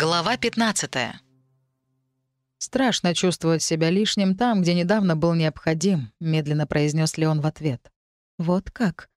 Глава 15. «Страшно чувствовать себя лишним там, где недавно был необходим», — медленно произнес Леон в ответ. «Вот как?»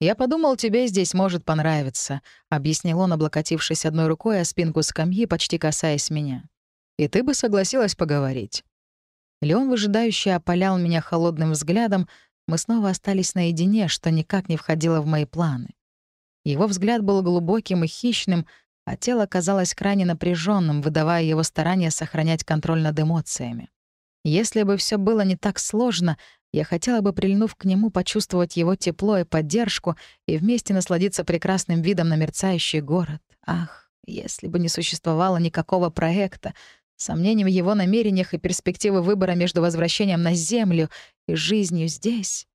«Я подумал, тебе здесь может понравиться», — объяснил он, облокотившись одной рукой о спинку скамьи, почти касаясь меня. «И ты бы согласилась поговорить». Леон выжидающе опалял меня холодным взглядом, мы снова остались наедине, что никак не входило в мои планы. Его взгляд был глубоким и хищным — а тело казалось крайне напряженным, выдавая его старание сохранять контроль над эмоциями. Если бы все было не так сложно, я хотела бы, прильнув к нему, почувствовать его тепло и поддержку и вместе насладиться прекрасным видом на мерцающий город. Ах, если бы не существовало никакого проекта, сомнений в его намерениях и перспективы выбора между возвращением на Землю и жизнью здесь.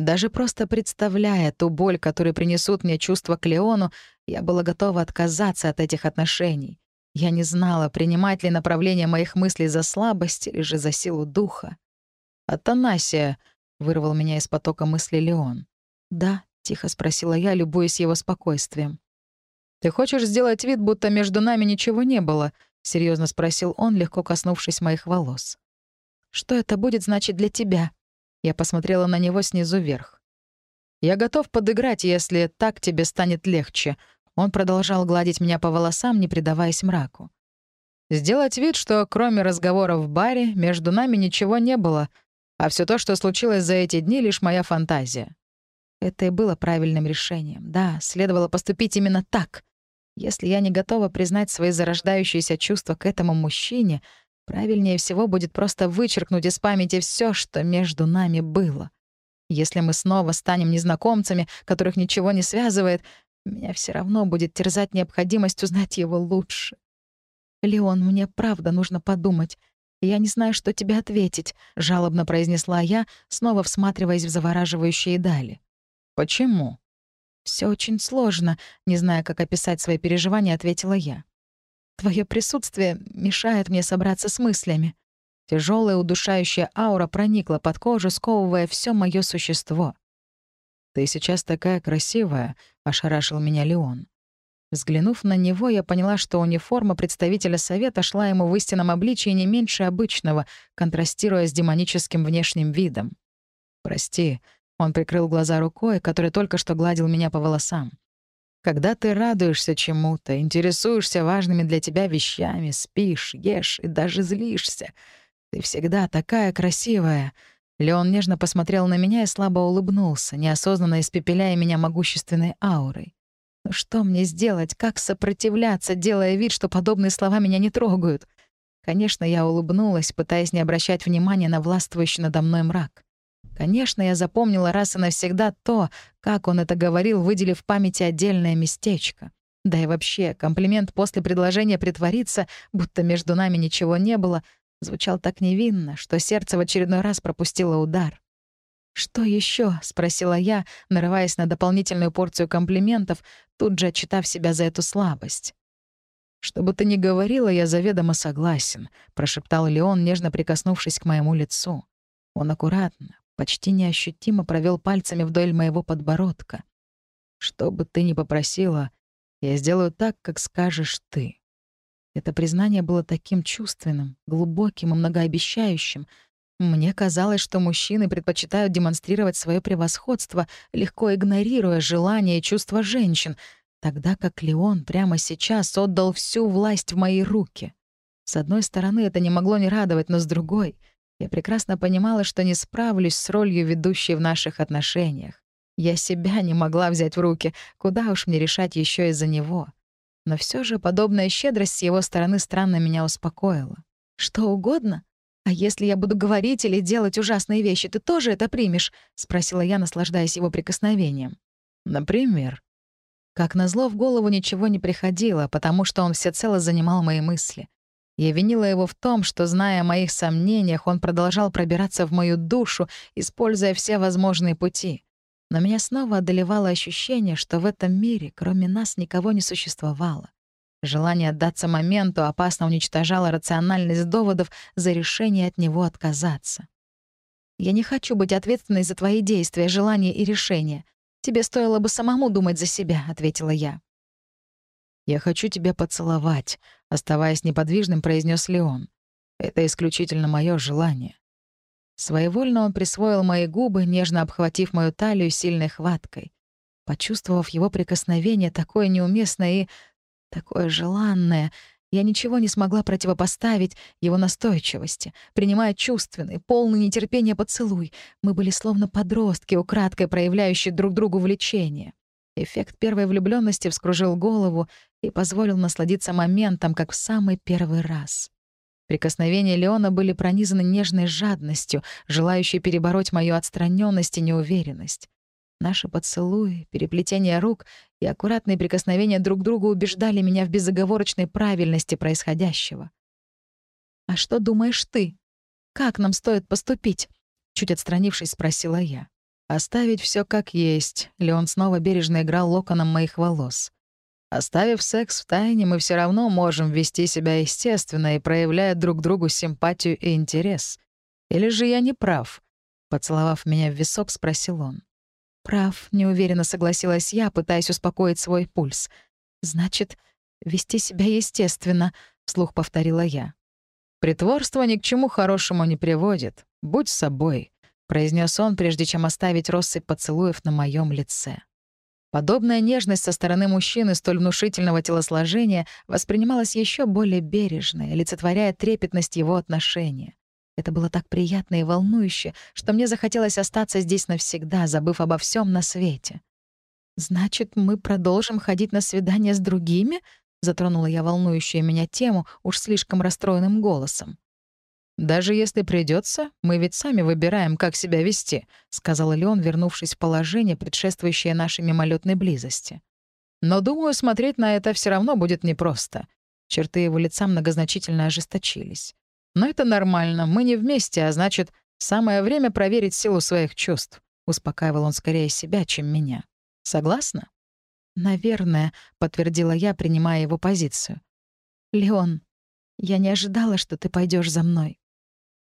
Даже просто представляя ту боль, которую принесут мне чувства к Леону, я была готова отказаться от этих отношений. Я не знала, принимать ли направление моих мыслей за слабость или же за силу духа. «Атанасия», — вырвал меня из потока мысли Леон. «Да», — тихо спросила я, любуясь его спокойствием. «Ты хочешь сделать вид, будто между нами ничего не было?» — серьезно спросил он, легко коснувшись моих волос. «Что это будет значить для тебя?» Я посмотрела на него снизу вверх. «Я готов подыграть, если так тебе станет легче», он продолжал гладить меня по волосам, не предаваясь мраку. Сделать вид, что кроме разговоров в баре между нами ничего не было, а все то, что случилось за эти дни, лишь моя фантазия. Это и было правильным решением. Да, следовало поступить именно так. Если я не готова признать свои зарождающиеся чувства к этому мужчине, правильнее всего будет просто вычеркнуть из памяти все, что между нами было. Если мы снова станем незнакомцами, которых ничего не связывает, меня все равно будет терзать необходимость узнать его лучше. «Леон, мне правда нужно подумать. Я не знаю, что тебе ответить», — жалобно произнесла я, снова всматриваясь в завораживающие дали. «Почему?» Все очень сложно», — не зная, как описать свои переживания, ответила я. «Твое присутствие мешает мне собраться с мыслями». Тяжелая удушающая аура проникла под кожу, сковывая все мое существо. «Ты сейчас такая красивая», — ошарашил меня Леон. Взглянув на него, я поняла, что униформа представителя совета шла ему в истинном обличии не меньше обычного, контрастируя с демоническим внешним видом. «Прости», — он прикрыл глаза рукой, которая только что гладил меня по волосам. «Когда ты радуешься чему-то, интересуешься важными для тебя вещами, спишь, ешь и даже злишься, ты всегда такая красивая», Леон нежно посмотрел на меня и слабо улыбнулся, неосознанно испепеляя меня могущественной аурой. Ну что мне сделать? Как сопротивляться, делая вид, что подобные слова меня не трогают? Конечно, я улыбнулась, пытаясь не обращать внимания на властвующий надо мной мрак. Конечно, я запомнила раз и навсегда то, как он это говорил, выделив в памяти отдельное местечко. Да и вообще, комплимент после предложения притвориться, будто между нами ничего не было, звучал так невинно, что сердце в очередной раз пропустило удар. «Что еще? спросила я, нарываясь на дополнительную порцию комплиментов, тут же отчитав себя за эту слабость. «Что бы ты ни говорила, я заведомо согласен», — прошептал Леон, нежно прикоснувшись к моему лицу. Он аккуратно, почти неощутимо провел пальцами вдоль моего подбородка. «Что бы ты ни попросила, я сделаю так, как скажешь ты». Это признание было таким чувственным, глубоким и многообещающим. Мне казалось, что мужчины предпочитают демонстрировать свое превосходство, легко игнорируя желания и чувства женщин, тогда как Леон прямо сейчас отдал всю власть в мои руки. С одной стороны, это не могло не радовать, но с другой — я прекрасно понимала, что не справлюсь с ролью ведущей в наших отношениях. Я себя не могла взять в руки, куда уж мне решать еще из-за него. Но все же подобная щедрость с его стороны странно меня успокоила. «Что угодно? А если я буду говорить или делать ужасные вещи, ты тоже это примешь?» — спросила я, наслаждаясь его прикосновением. «Например?» Как назло, в голову ничего не приходило, потому что он всецело занимал мои мысли. Я винила его в том, что, зная о моих сомнениях, он продолжал пробираться в мою душу, используя все возможные пути. Но меня снова одолевало ощущение, что в этом мире, кроме нас, никого не существовало. Желание отдаться моменту опасно уничтожало рациональность доводов за решение от него отказаться. «Я не хочу быть ответственной за твои действия, желания и решения. Тебе стоило бы самому думать за себя», — ответила я. «Я хочу тебя поцеловать», — оставаясь неподвижным, произнес Леон. «Это исключительно мое желание». Своевольно он присвоил мои губы, нежно обхватив мою талию сильной хваткой. Почувствовав его прикосновение, такое неуместное и такое желанное, я ничего не смогла противопоставить его настойчивости, принимая чувственный, полный нетерпения поцелуй. Мы были словно подростки, украдкой проявляющие друг другу влечение. Эффект первой влюбленности вскружил голову и позволил насладиться моментом, как в самый первый раз. Прикосновения Леона были пронизаны нежной жадностью, желающей перебороть мою отстраненность и неуверенность. Наши поцелуи, переплетение рук и аккуратные прикосновения друг к другу убеждали меня в безоговорочной правильности происходящего. «А что думаешь ты? Как нам стоит поступить?» Чуть отстранившись, спросила я. «Оставить все как есть», — Леон снова бережно играл локоном моих волос. «Оставив секс в тайне, мы все равно можем вести себя естественно и проявляя друг другу симпатию и интерес. Или же я не прав?» Поцеловав меня в висок, спросил он. «Прав», — неуверенно согласилась я, пытаясь успокоить свой пульс. «Значит, вести себя естественно», — вслух повторила я. «Притворство ни к чему хорошему не приводит. Будь собой», — произнес он, прежде чем оставить россыпь поцелуев на моем лице. Подобная нежность со стороны мужчины столь внушительного телосложения воспринималась еще более бережно, олицетворяя трепетность его отношения. Это было так приятно и волнующе, что мне захотелось остаться здесь навсегда, забыв обо всем на свете. «Значит, мы продолжим ходить на свидания с другими?» — затронула я волнующую меня тему уж слишком расстроенным голосом. «Даже если придется, мы ведь сами выбираем, как себя вести», — сказал Леон, вернувшись в положение, предшествующее нашей мимолетной близости. «Но, думаю, смотреть на это все равно будет непросто». Черты его лица многозначительно ожесточились. Но это нормально, мы не вместе, а значит, самое время проверить силу своих чувств. Успокаивал он скорее себя, чем меня. Согласна? «Наверное», — подтвердила я, принимая его позицию. «Леон, я не ожидала, что ты пойдешь за мной».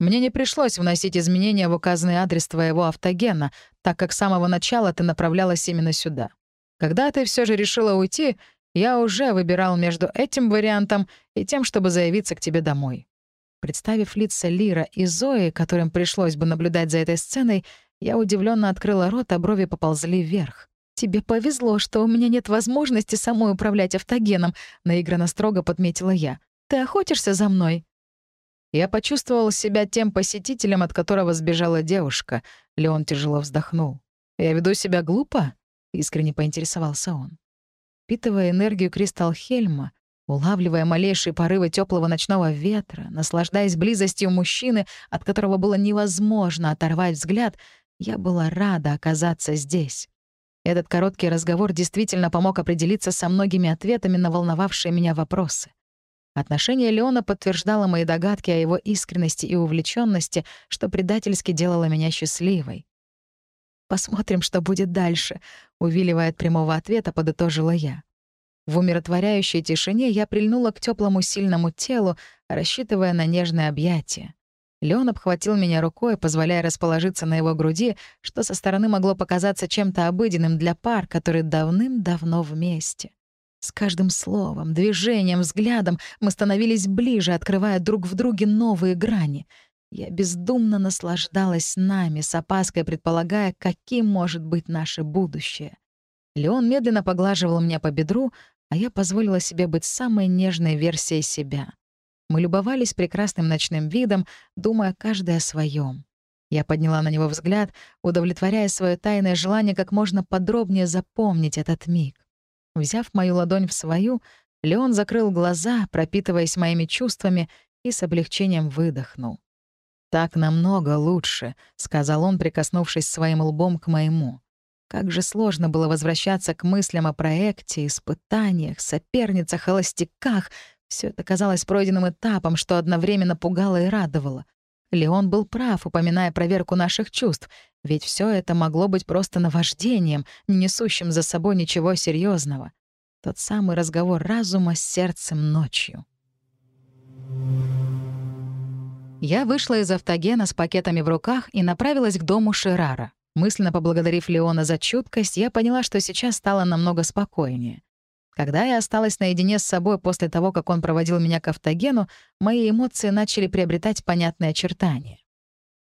«Мне не пришлось вносить изменения в указанный адрес твоего автогена, так как с самого начала ты направлялась именно сюда. Когда ты все же решила уйти, я уже выбирал между этим вариантом и тем, чтобы заявиться к тебе домой. Представив лица Лира и Зои, которым пришлось бы наблюдать за этой сценой, я удивленно открыла рот, а брови поползли вверх. «Тебе повезло, что у меня нет возможности самой управлять автогеном», — наигранно строго подметила я. «Ты охотишься за мной?» Я почувствовал себя тем посетителем, от которого сбежала девушка. Леон тяжело вздохнул. «Я веду себя глупо?» — искренне поинтересовался он. Впитывая энергию Кристалл Хельма, улавливая малейшие порывы теплого ночного ветра, наслаждаясь близостью мужчины, от которого было невозможно оторвать взгляд, я была рада оказаться здесь. Этот короткий разговор действительно помог определиться со многими ответами на волновавшие меня вопросы. Отношение Леона подтверждало мои догадки о его искренности и увлеченности, что предательски делало меня счастливой. «Посмотрим, что будет дальше», — увиливая от прямого ответа, подытожила я. В умиротворяющей тишине я прильнула к теплому сильному телу, рассчитывая на нежное объятие. Леон обхватил меня рукой, позволяя расположиться на его груди, что со стороны могло показаться чем-то обыденным для пар, которые давным-давно вместе. С каждым словом, движением, взглядом мы становились ближе, открывая друг в друге новые грани. Я бездумно наслаждалась нами, с опаской предполагая, каким может быть наше будущее. Леон медленно поглаживал меня по бедру, а я позволила себе быть самой нежной версией себя. Мы любовались прекрасным ночным видом, думая каждый о своем. Я подняла на него взгляд, удовлетворяя свое тайное желание как можно подробнее запомнить этот миг. Взяв мою ладонь в свою, Леон закрыл глаза, пропитываясь моими чувствами, и с облегчением выдохнул. «Так намного лучше», — сказал он, прикоснувшись своим лбом к моему. Как же сложно было возвращаться к мыслям о проекте, испытаниях, соперницах, холостяках. Все это казалось пройденным этапом, что одновременно пугало и радовало. Леон был прав, упоминая проверку наших чувств, ведь все это могло быть просто наваждением, не несущим за собой ничего серьезного. Тот самый разговор разума с сердцем ночью. Я вышла из автогена с пакетами в руках и направилась к дому Ширара. Мысленно поблагодарив Леона за чуткость, я поняла, что сейчас стало намного спокойнее. Когда я осталась наедине с собой после того, как он проводил меня к автогену, мои эмоции начали приобретать понятные очертания.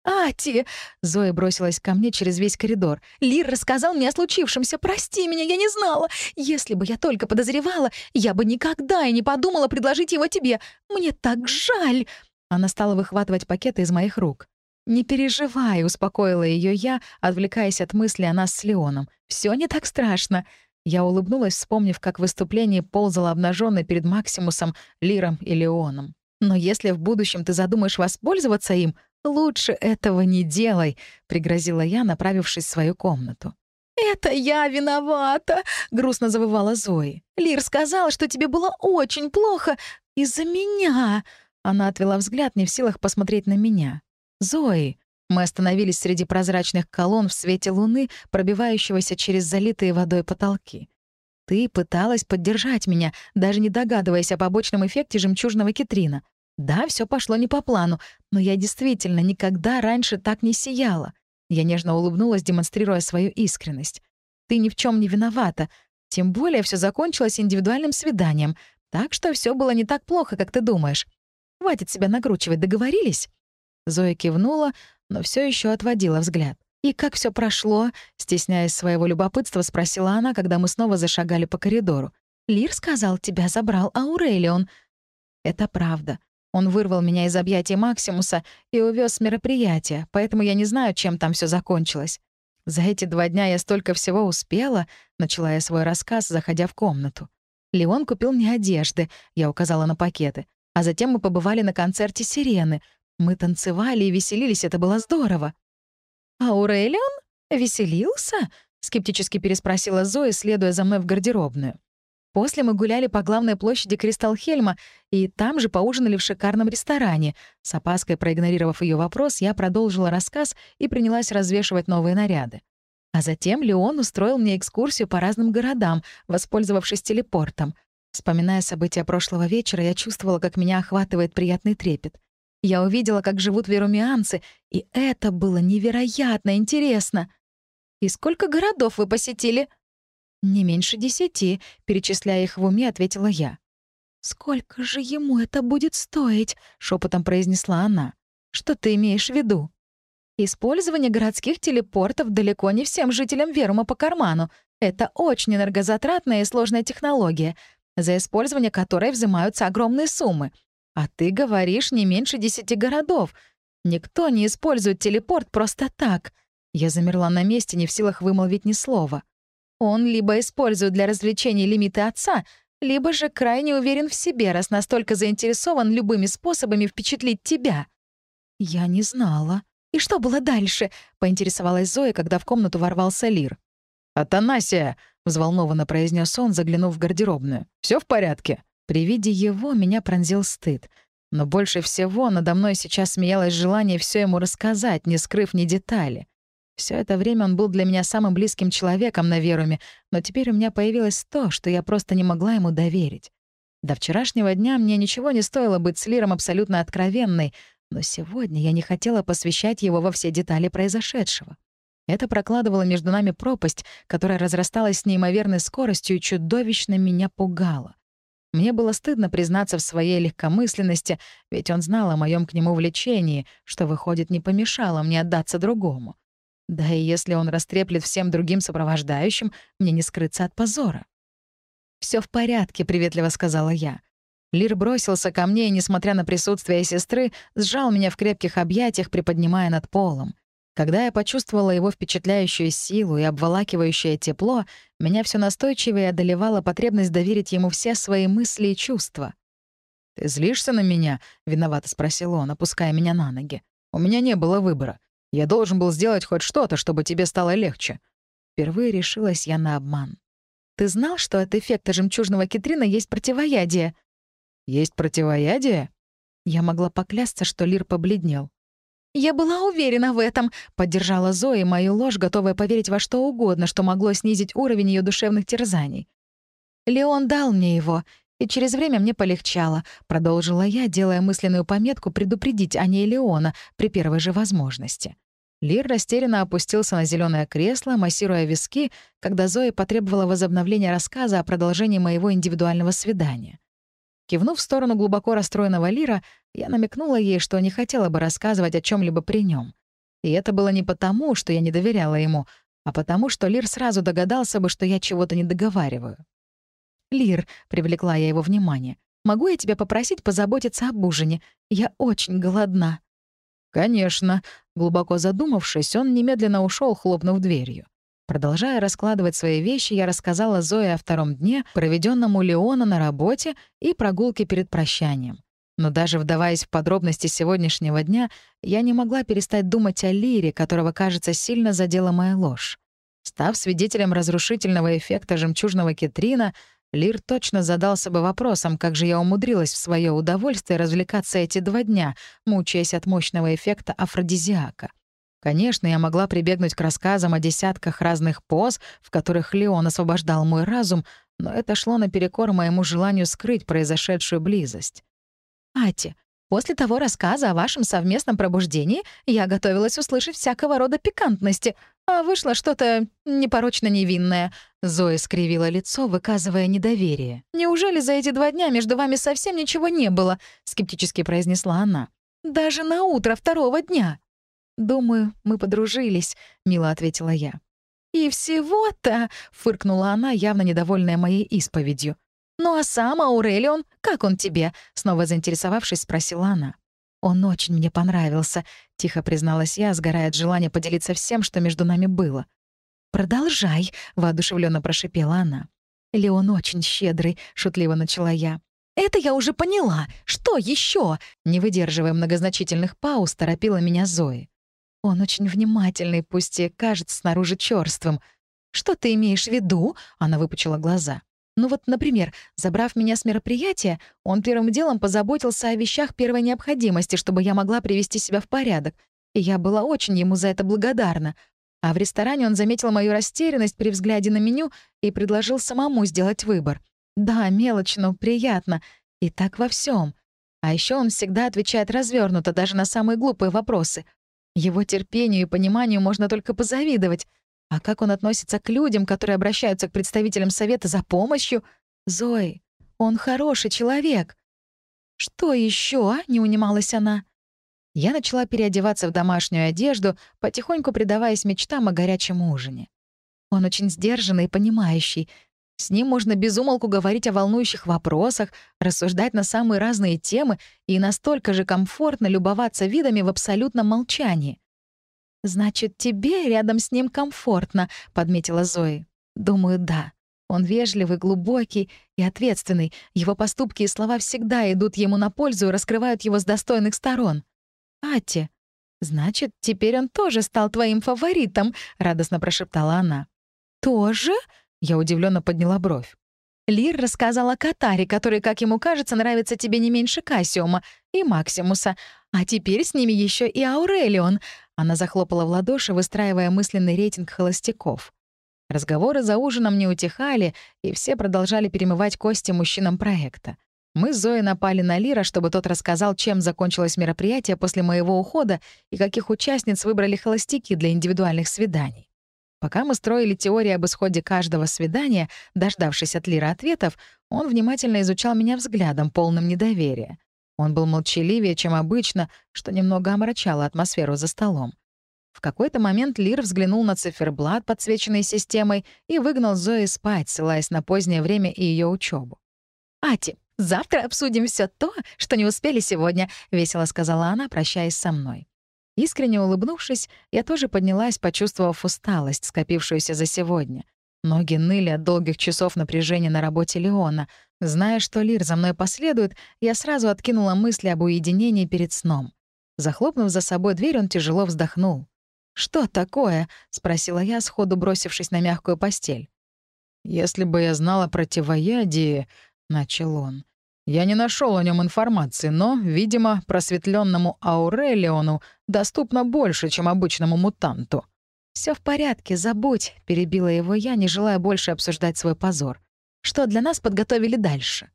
«Ати!» — Зоя бросилась ко мне через весь коридор. «Лир рассказал мне о случившемся. Прости меня, я не знала. Если бы я только подозревала, я бы никогда и не подумала предложить его тебе. Мне так жаль!» Она стала выхватывать пакеты из моих рук. «Не переживай», — успокоила ее я, отвлекаясь от мысли о нас с Леоном. Все не так страшно». Я улыбнулась, вспомнив, как выступление ползало обнаженной перед Максимусом, Лиром и Леоном. «Но если в будущем ты задумаешь воспользоваться им, лучше этого не делай», — пригрозила я, направившись в свою комнату. «Это я виновата», — грустно завывала Зои. «Лир сказал, что тебе было очень плохо из-за меня». Она отвела взгляд, не в силах посмотреть на меня. «Зои!» Мы остановились среди прозрачных колонн в свете луны, пробивающегося через залитые водой потолки. Ты пыталась поддержать меня, даже не догадываясь о побочном эффекте жемчужного китрина. Да, все пошло не по плану, но я действительно никогда раньше так не сияла. Я нежно улыбнулась, демонстрируя свою искренность. Ты ни в чем не виновата. Тем более все закончилось индивидуальным свиданием, так что все было не так плохо, как ты думаешь. Хватит себя накручивать, договорились?» Зоя кивнула, но все еще отводила взгляд. «И как все прошло?» — стесняясь своего любопытства, спросила она, когда мы снова зашагали по коридору. «Лир сказал, тебя забрал Аурелион». «Это правда. Он вырвал меня из объятий Максимуса и увез с мероприятия, поэтому я не знаю, чем там все закончилось. За эти два дня я столько всего успела», — начала я свой рассказ, заходя в комнату. Леон купил мне одежды, я указала на пакеты. А затем мы побывали на концерте «Сирены», мы танцевали и веселились, это было здорово. «Аурелион? Веселился?» — скептически переспросила Зоя, следуя за мной в гардеробную. После мы гуляли по главной площади Кристалхельма и там же поужинали в шикарном ресторане. С опаской проигнорировав ее вопрос, я продолжила рассказ и принялась развешивать новые наряды. А затем Леон устроил мне экскурсию по разным городам, воспользовавшись телепортом. Вспоминая события прошлого вечера, я чувствовала, как меня охватывает приятный трепет. Я увидела, как живут верумианцы, и это было невероятно интересно. «И сколько городов вы посетили?» «Не меньше десяти», — перечисляя их в уме, ответила я. «Сколько же ему это будет стоить?» — шепотом произнесла она. «Что ты имеешь в виду?» «Использование городских телепортов далеко не всем жителям Верума по карману. Это очень энергозатратная и сложная технология, за использование которой взимаются огромные суммы. А ты говоришь не меньше десяти городов. Никто не использует телепорт просто так. Я замерла на месте, не в силах вымолвить ни слова. Он либо использует для развлечений лимиты отца, либо же крайне уверен в себе, раз настолько заинтересован любыми способами впечатлить тебя. Я не знала. И что было дальше? поинтересовалась Зоя, когда в комнату ворвался Лир. «Атанасия!» — взволнованно произнес он, заглянув в гардеробную. Все в порядке?» При виде его меня пронзил стыд. Но больше всего надо мной сейчас смеялось желание все ему рассказать, не скрыв ни детали. Все это время он был для меня самым близким человеком на Веруме, но теперь у меня появилось то, что я просто не могла ему доверить. До вчерашнего дня мне ничего не стоило быть с Лиром абсолютно откровенной, но сегодня я не хотела посвящать его во все детали произошедшего. Это прокладывало между нами пропасть, которая разрасталась с неимоверной скоростью и чудовищно меня пугала. Мне было стыдно признаться в своей легкомысленности, ведь он знал о моем к нему влечении, что, выходит, не помешало мне отдаться другому. Да и если он растреплет всем другим сопровождающим, мне не скрыться от позора. Все в порядке», — приветливо сказала я. Лир бросился ко мне и, несмотря на присутствие сестры, сжал меня в крепких объятиях, приподнимая над полом. Когда я почувствовала его впечатляющую силу и обволакивающее тепло, меня все настойчивее одолевала потребность доверить ему все свои мысли и чувства. «Ты злишься на меня?» — виновато спросил он, опуская меня на ноги. «У меня не было выбора. Я должен был сделать хоть что-то, чтобы тебе стало легче». Впервые решилась я на обман. «Ты знал, что от эффекта жемчужного китрина есть противоядие?» «Есть противоядие?» Я могла поклясться, что Лир побледнел. «Я была уверена в этом», — поддержала Зои мою ложь, готовая поверить во что угодно, что могло снизить уровень ее душевных терзаний. «Леон дал мне его, и через время мне полегчало», — продолжила я, делая мысленную пометку предупредить о ней Леона при первой же возможности. Лир растерянно опустился на зеленое кресло, массируя виски, когда Зоя потребовала возобновления рассказа о продолжении моего индивидуального свидания. Кивнув в сторону глубоко расстроенного Лира, я намекнула ей, что не хотела бы рассказывать о чем либо при нем. И это было не потому, что я не доверяла ему, а потому, что Лир сразу догадался бы, что я чего-то не договариваю. «Лир», — привлекла я его внимание, — «могу я тебя попросить позаботиться об ужине? Я очень голодна». «Конечно», — глубоко задумавшись, он немедленно ушел, хлопнув дверью. Продолжая раскладывать свои вещи, я рассказала Зое о втором дне, проведенном у Леона на работе и прогулке перед прощанием. Но даже вдаваясь в подробности сегодняшнего дня, я не могла перестать думать о Лире, которого, кажется, сильно задела моя ложь. Став свидетелем разрушительного эффекта жемчужного кетрина, Лир точно задался бы вопросом, как же я умудрилась в свое удовольствие развлекаться эти два дня, мучаясь от мощного эффекта афродизиака. Конечно, я могла прибегнуть к рассказам о десятках разных поз, в которых Леон освобождал мой разум, но это шло наперекор моему желанию скрыть произошедшую близость. «Ати, после того рассказа о вашем совместном пробуждении я готовилась услышать всякого рода пикантности, а вышло что-то непорочно невинное». Зоя скривила лицо, выказывая недоверие. «Неужели за эти два дня между вами совсем ничего не было?» — скептически произнесла она. «Даже на утро второго дня». «Думаю, мы подружились», — мило ответила я. «И всего-то», — фыркнула она, явно недовольная моей исповедью. «Ну а сам Аурелион, как он тебе?» — снова заинтересовавшись, спросила она. «Он очень мне понравился», — тихо призналась я, сгорая от желания поделиться всем, что между нами было. «Продолжай», — воодушевленно прошипела она. «Леон очень щедрый», — шутливо начала я. «Это я уже поняла. Что еще? Не выдерживая многозначительных пауз, торопила меня Зои. «Он очень внимательный, пусть и кажется снаружи чёрствым. Что ты имеешь в виду?» — она выпучила глаза. Ну вот, например, забрав меня с мероприятия, он первым делом позаботился о вещах первой необходимости, чтобы я могла привести себя в порядок. И я была очень ему за это благодарна. А в ресторане он заметил мою растерянность при взгляде на меню и предложил самому сделать выбор. Да, мелочь, но приятно. И так во всем. А еще он всегда отвечает развернуто даже на самые глупые вопросы. Его терпению и пониманию можно только позавидовать. А как он относится к людям, которые обращаются к представителям совета за помощью? Зои, он хороший человек. Что еще? А? не унималась она. Я начала переодеваться в домашнюю одежду, потихоньку предаваясь мечтам о горячем ужине. Он очень сдержанный и понимающий. С ним можно безумолку говорить о волнующих вопросах, рассуждать на самые разные темы и настолько же комфортно любоваться видами в абсолютном молчании. «Значит, тебе рядом с ним комфортно», — подметила Зои. «Думаю, да. Он вежливый, глубокий и ответственный. Его поступки и слова всегда идут ему на пользу и раскрывают его с достойных сторон». «Ати, значит, теперь он тоже стал твоим фаворитом», — радостно прошептала она. «Тоже?» — я удивленно подняла бровь. Лир рассказал о Катаре, который, как ему кажется, нравится тебе не меньше Кассиума и Максимуса. А теперь с ними еще и Аурелион. Она захлопала в ладоши, выстраивая мысленный рейтинг холостяков. Разговоры за ужином не утихали, и все продолжали перемывать кости мужчинам проекта. Мы с Зоей напали на Лира, чтобы тот рассказал, чем закончилось мероприятие после моего ухода и каких участниц выбрали холостяки для индивидуальных свиданий. Пока мы строили теории об исходе каждого свидания, дождавшись от Лира ответов, он внимательно изучал меня взглядом, полным недоверия. Он был молчаливее, чем обычно, что немного омрачало атмосферу за столом. В какой-то момент Лир взглянул на циферблат, подсвеченный системой, и выгнал Зои спать, ссылаясь на позднее время и ее учебу. «Ати, завтра обсудим все то, что не успели сегодня», — весело сказала она, прощаясь со мной. Искренне улыбнувшись, я тоже поднялась, почувствовав усталость, скопившуюся за сегодня. Ноги ныли от долгих часов напряжения на работе Леона. Зная, что Лир за мной последует, я сразу откинула мысли об уединении перед сном. Захлопнув за собой дверь, он тяжело вздохнул. «Что такое?» — спросила я, сходу бросившись на мягкую постель. «Если бы я знала противоядие», — начал он. «Я не нашел о нем информации, но, видимо, просветленному Аурелиону доступно больше, чем обычному мутанту». Все в порядке, забудь», — перебила его я, не желая больше обсуждать свой позор. «Что для нас подготовили дальше?»